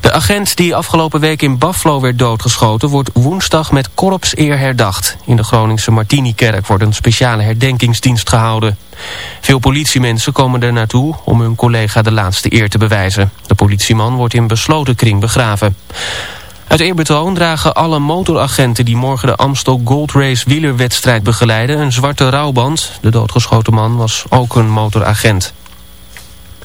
De agent die afgelopen week in Buffalo werd doodgeschoten... wordt woensdag met korpseer herdacht. In de Groningse Martini-kerk wordt een speciale herdenkingsdienst gehouden. Veel politiemensen komen er naartoe om hun collega de laatste eer te bewijzen. De politieman wordt in besloten kring begraven. Uit eerbetoon dragen alle motoragenten die morgen de Amstel Gold Race wielerwedstrijd begeleiden... een zwarte rouwband. De doodgeschoten man was ook een motoragent.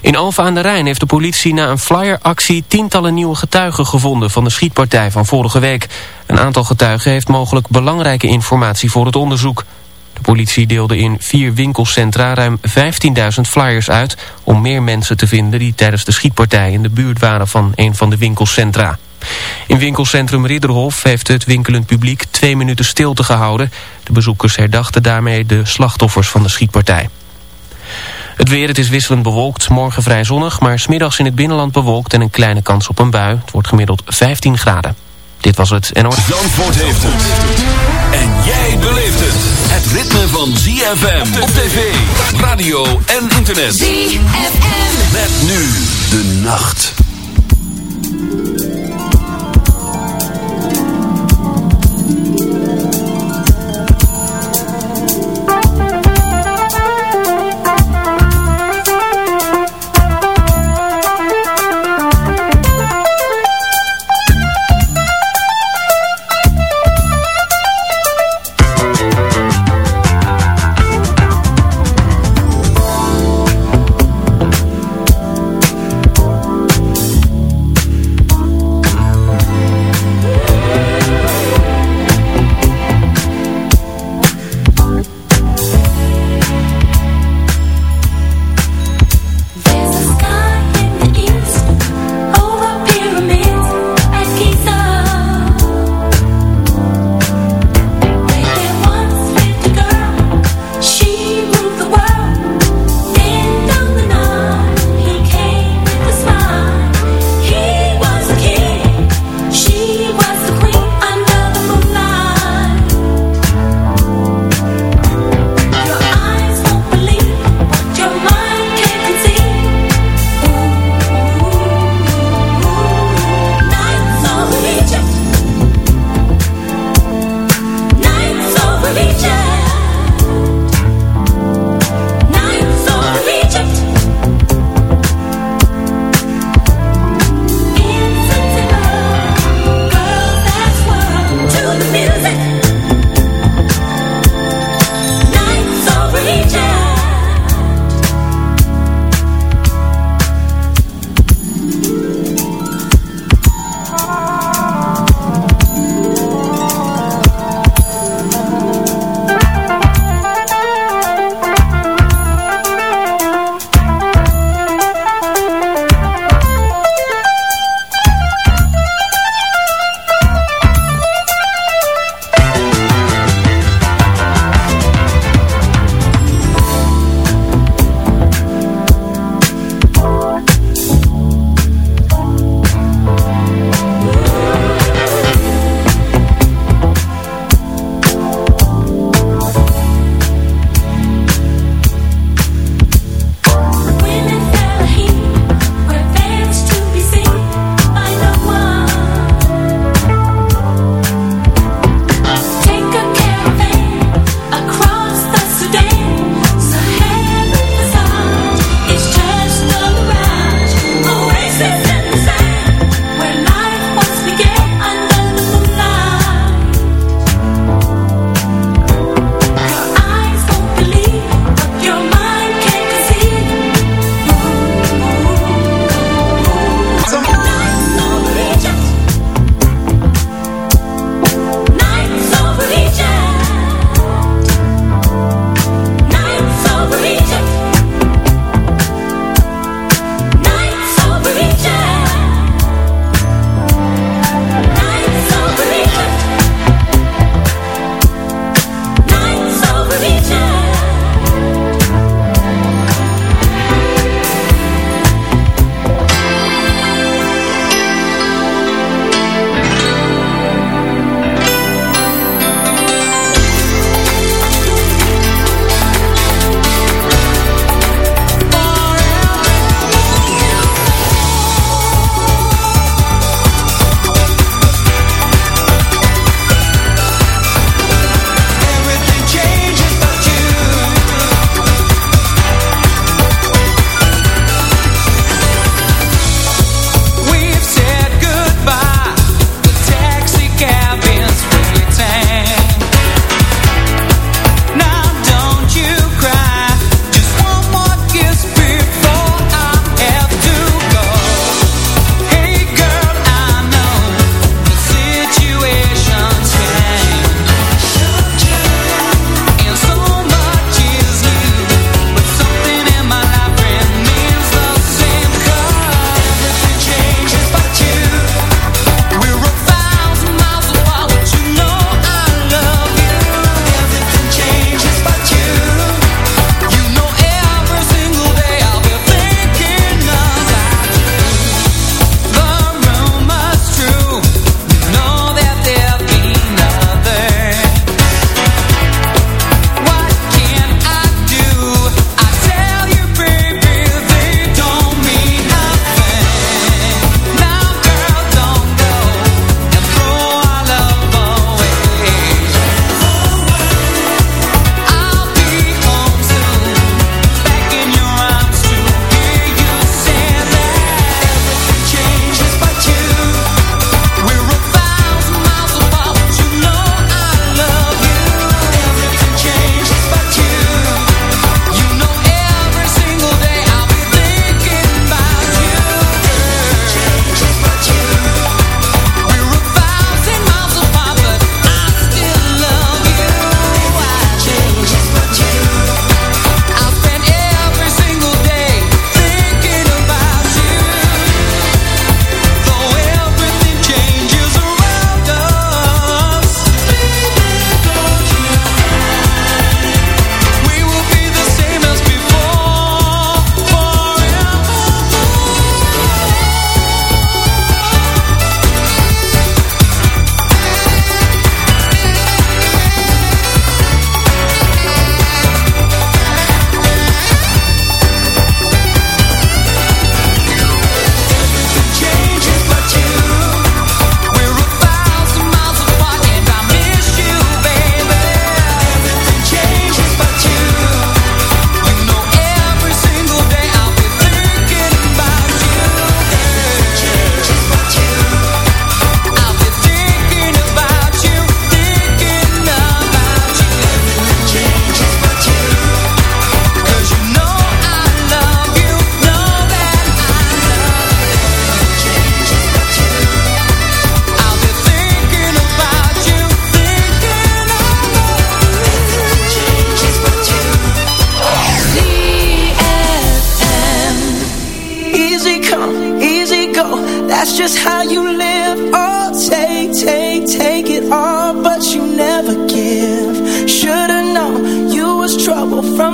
In Alphen aan de Rijn heeft de politie na een flyeractie tientallen nieuwe getuigen gevonden van de schietpartij van vorige week. Een aantal getuigen heeft mogelijk belangrijke informatie voor het onderzoek. De politie deelde in vier winkelcentra ruim 15.000 flyers uit... om meer mensen te vinden die tijdens de schietpartij in de buurt waren van een van de winkelcentra. In winkelcentrum Ridderhof heeft het winkelend publiek twee minuten stilte gehouden. De bezoekers herdachten daarmee de slachtoffers van de schietpartij. Het weer, het is wisselend bewolkt. Morgen vrij zonnig, maar smiddags in het binnenland bewolkt en een kleine kans op een bui. Het wordt gemiddeld 15 graden. Dit was het NOS. Zandvoort heeft het. En jij beleeft het. Het ritme van ZFM op tv, radio en internet. ZFM. Met nu de nacht.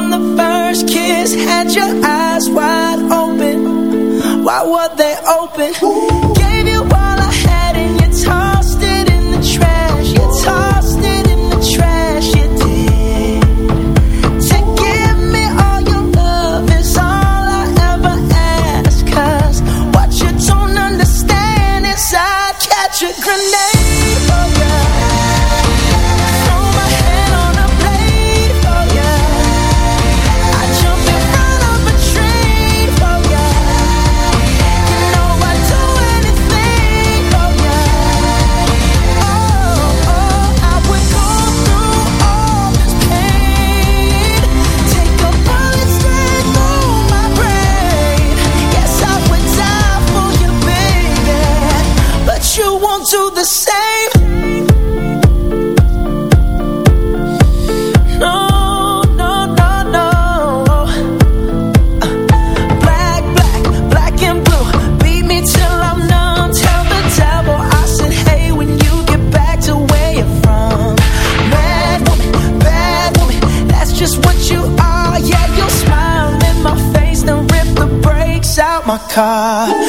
from the first kiss had your eyes wide open. Why were they open? Ooh. car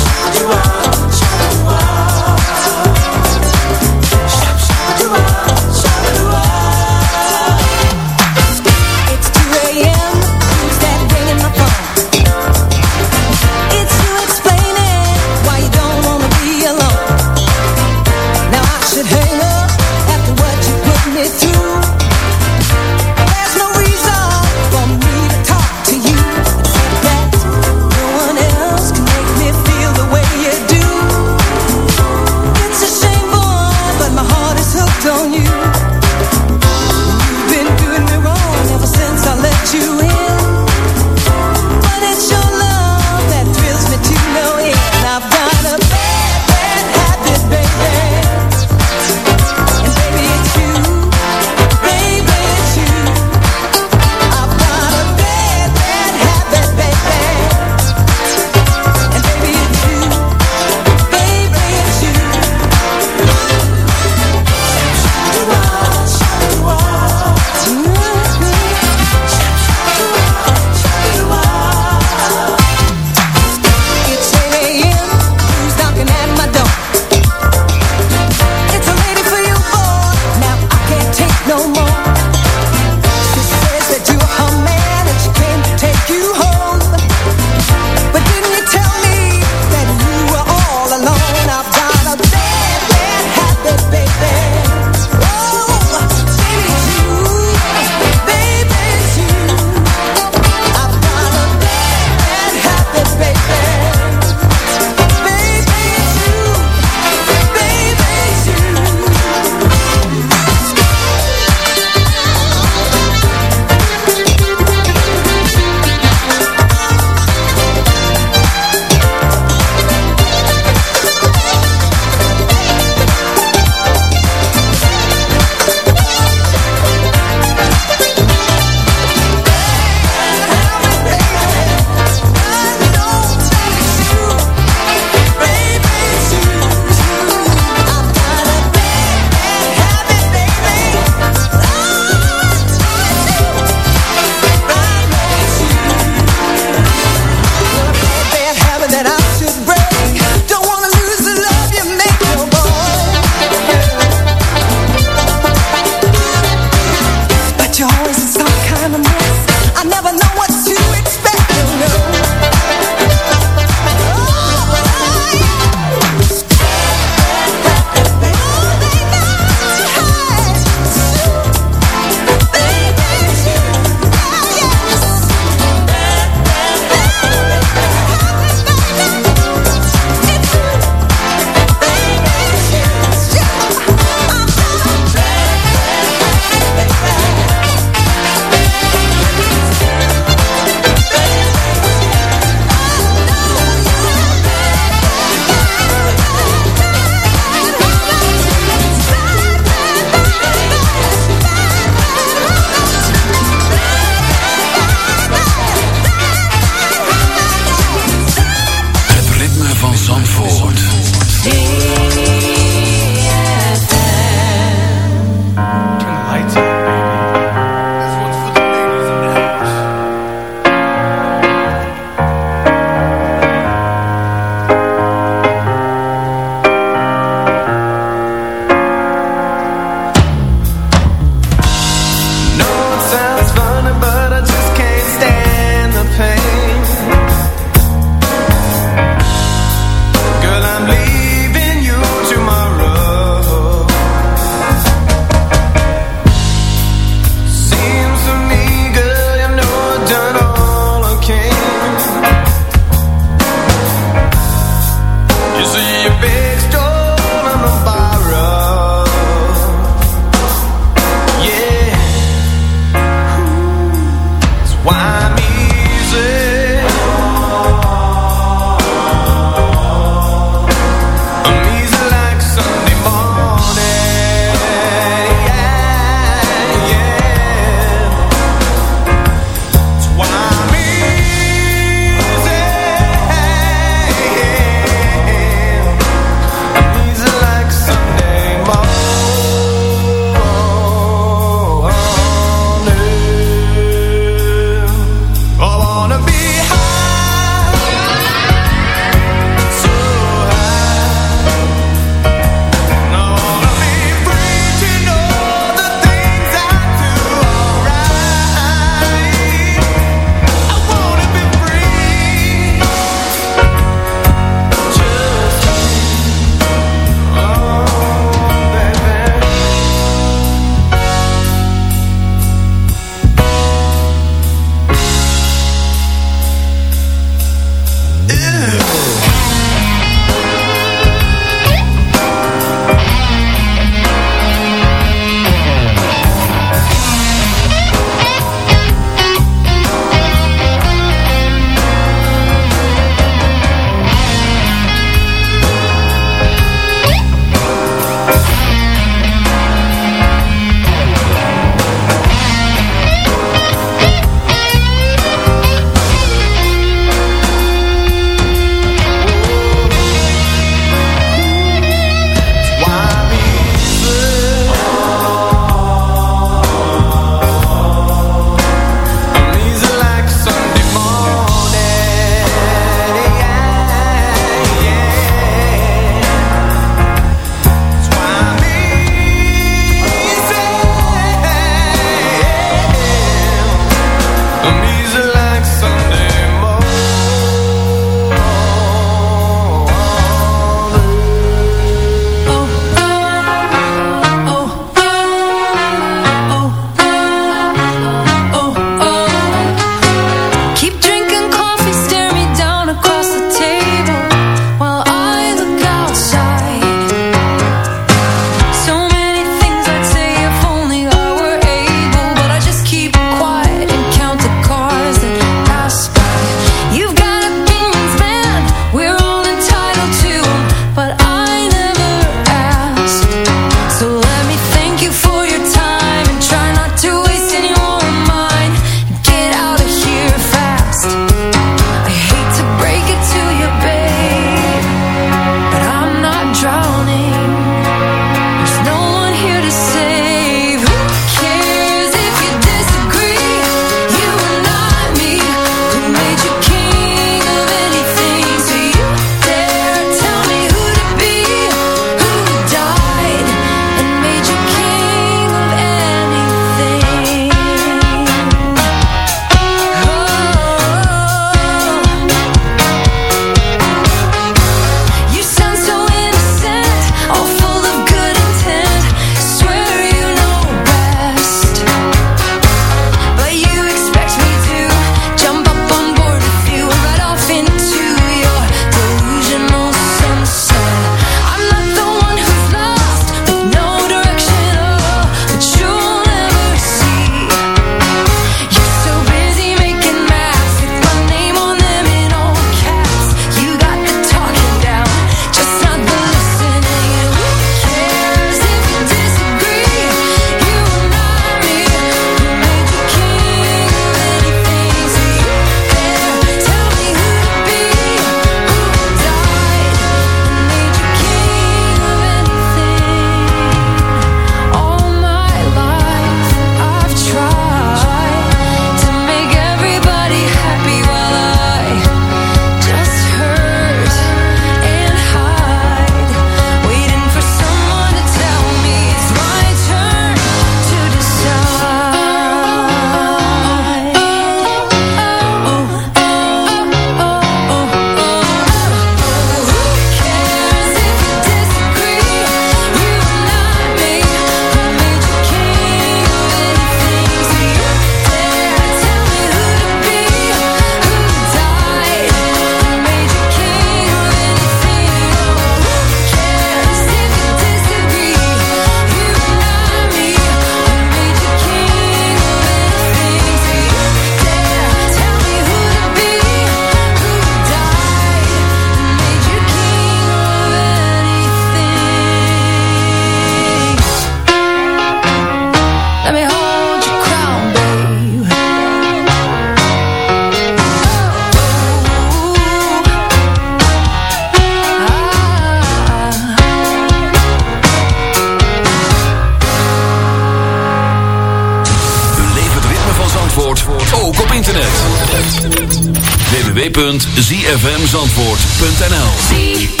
zfmzandvoort.nl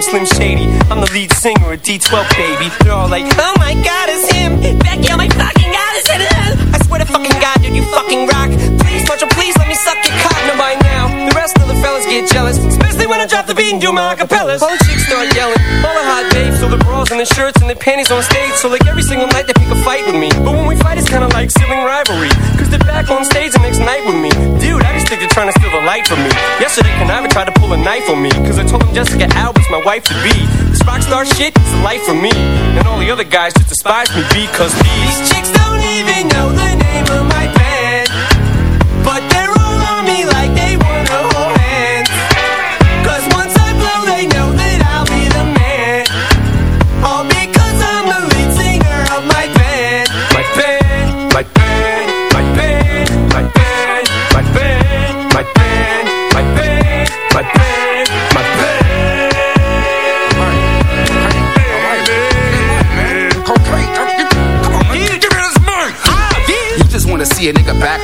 name Slim Shady. I'm the lead singer of D12, baby. They're all like, oh my god, it's him. Becky, oh my fucking god, it's him. I swear to fucking god, dude, you fucking rock. Please, don't you please let me suck your cock. No, by now, the rest of the fellas get jealous. Especially when I drop the beat and do my acapellas. All the chicks start yelling. All the hot babes, so the bras and the shirts and the panties on stage. So like every single night they pick a fight with me. But when we fight, it's kinda like sibling rivalry. Cause they're back on stage the next night with me. Dude, think they're trying to steal the light from me. Yesterday, Kuniva tried to pull a knife on me. Cause I told him Jessica Alba's my wife to be. This rock star shit is the life for me. And all the other guys just despise me because these chicks don't even know see a nigga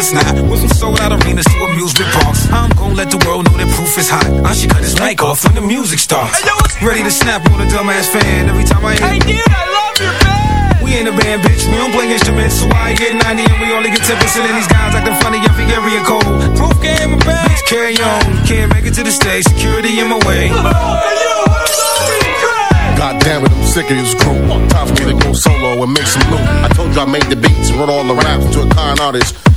But the group is not. Went from sold out arenas to amusement parks. I'm gon' let the world know that proof is hot. I should cut his mic off when the music starts. Ready to snap on a dumbass fan every time I hit. Hey dude, I love your band. We in the band, bitch. We don't play instruments, so I get 90 and we only get 10% of these guys acting funny every area code. Proof game and back. Bitch, carry on. Can't make it to the stage. Security in my way. God damn it, I'm sick of this crew. Time for me to go solo and make some loot. I told you I made the beats and wrote all the raps to a con artist.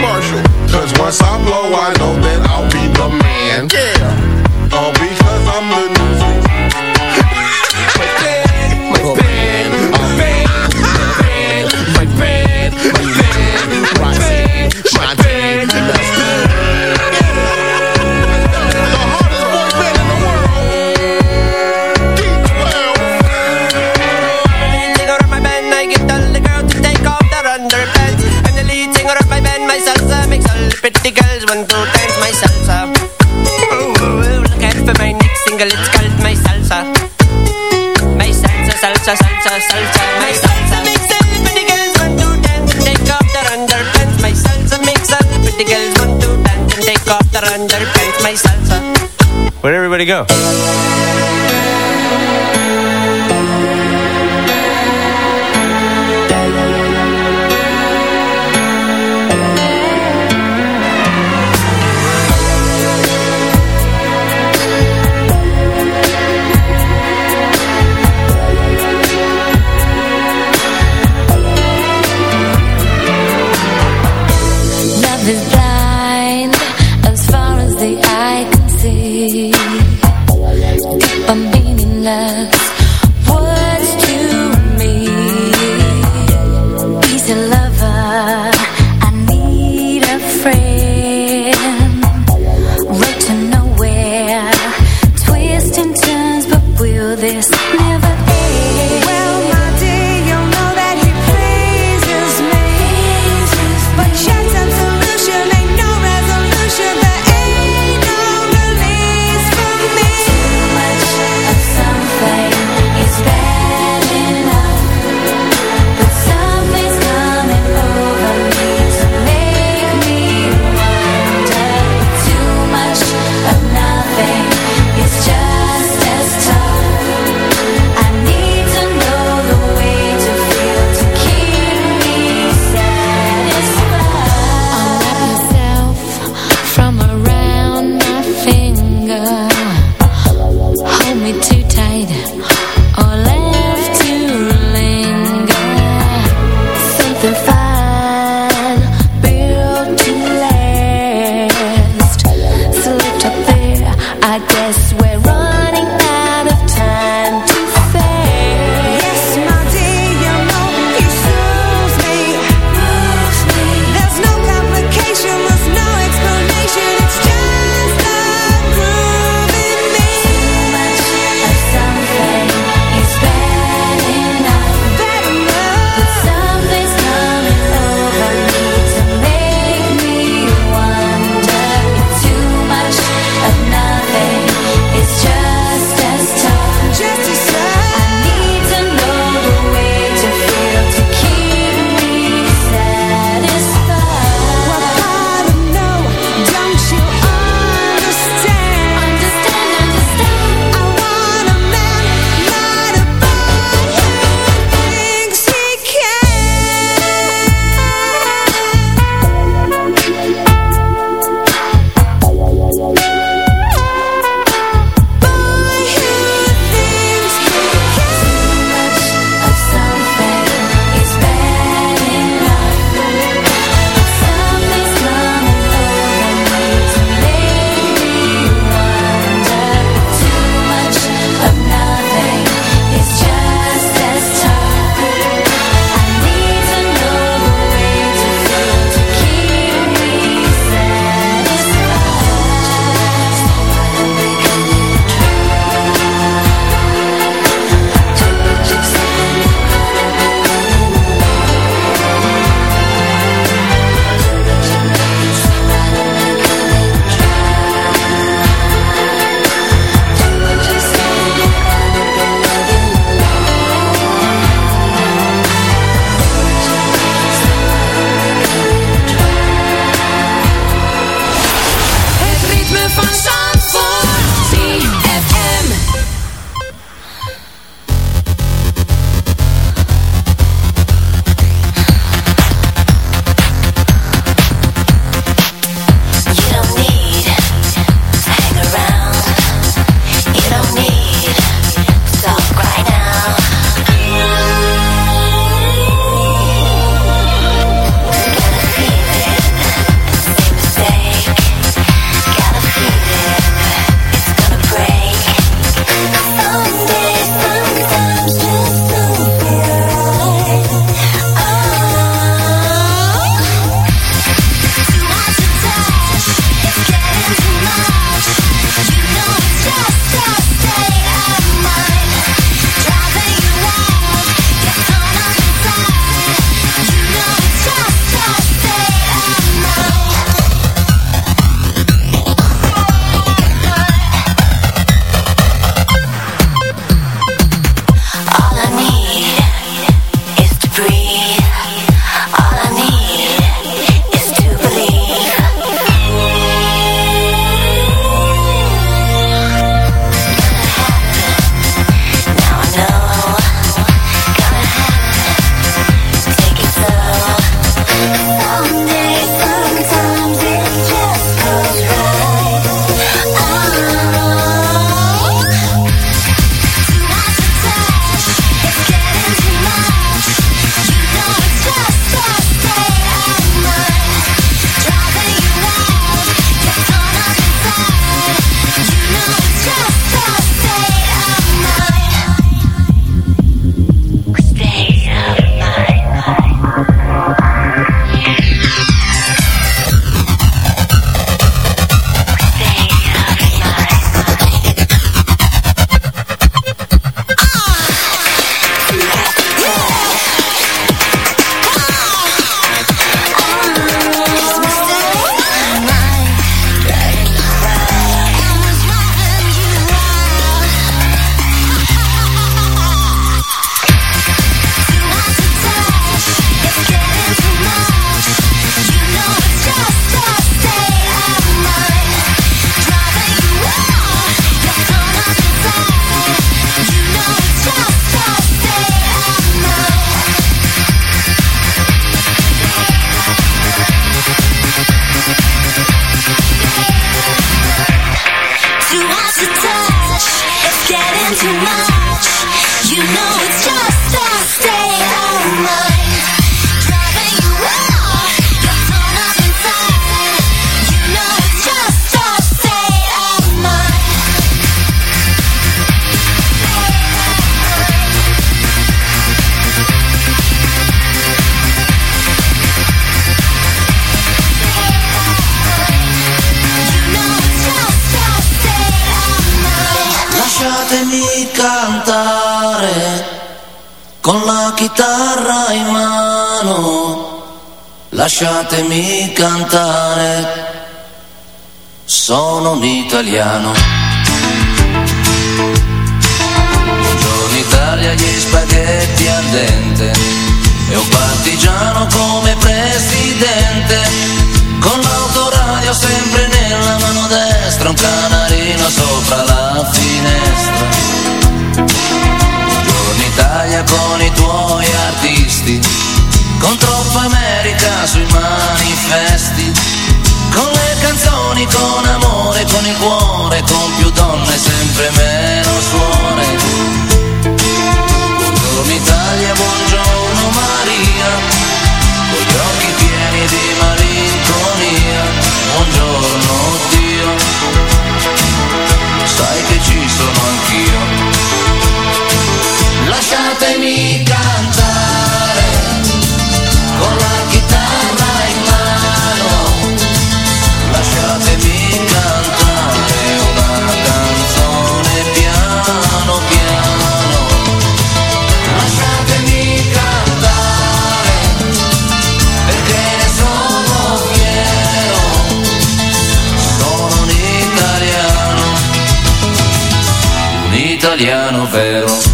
Marshall. Cause once I blow, I know that I'll be the man. Yeah. Salsa, salsa, salsa, my salsa pretty girls want to dance and take off their underpants. My salsa pretty girls want to dance and take off their underpants. My salsa. Where'd everybody go? italiano. Buongiorno Italia, gli spaghetti al dente, e un partigiano come presidente, con l'autoradio sempre nella mano destra, un canarino sopra la finestra. Buongiorno Italia con il cuore con più donne sempre meno pero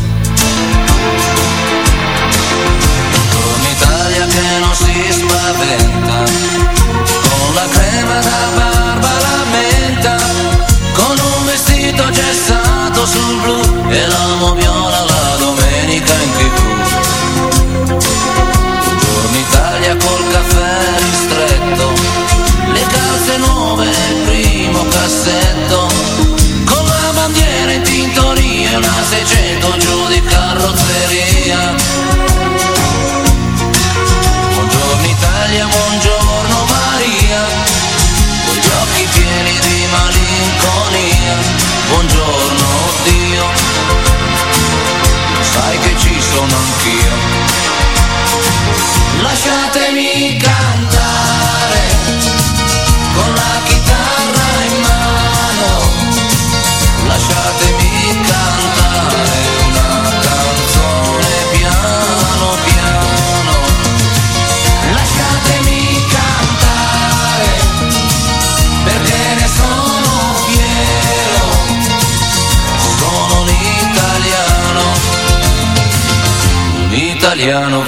italiano.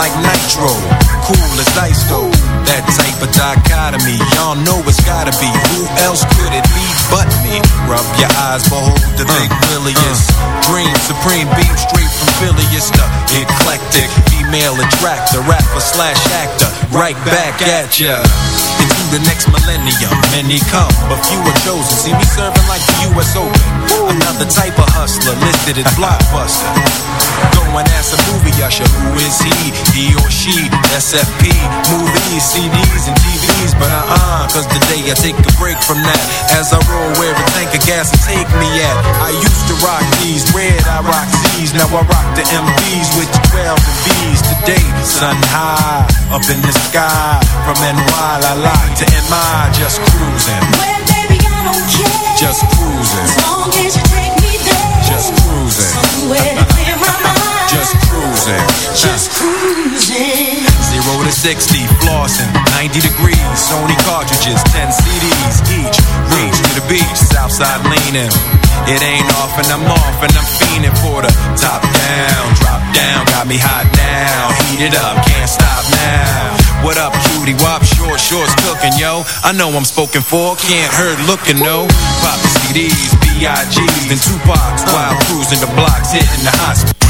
Like nitro, cool as ice though. That type of dichotomy, y'all know it's gotta be. Who else could it be but me? Rub your eyes, behold the big uh, williest. Dream, uh. supreme beam straight from Phileas the eclectic, female attractor, rapper slash actor, right back at ya. The next millennium, many come, but few are chosen. See me serving like the U.S. Open. Another type of hustler listed as blockbuster. Go and ask a movie usher, who is he? He or she? SFP, movies, CDs, and TVs. But uh-uh, cause today I take a break from that. As I roll where a tank of gas will take me at. I used to rock these, red I rock Z's. Now I rock the MVs with the 12 and V's. Today, sun high, up in the sky. From NY, la la to MI, just cruising. Well, baby, I don't care. Just cruising. As long as you take me there. Just cruising. Somewhere to clear my mind. Just cruising. Just cruising. Zero to 60, flossing, 90 degrees, Sony cartridges, 10 CDs each. Reach to the beach, Southside leaning. It ain't off and I'm off and I'm fiending for the top down, drop down, got me hot now. Heat it up, can't stop now. What up, cutie wop, short shorts cooking, yo. I know I'm spoken for, can't hurt looking, no. Pop the CDs, B.I.G's, and Tupac's while cruising the blocks, hitting the hot spots.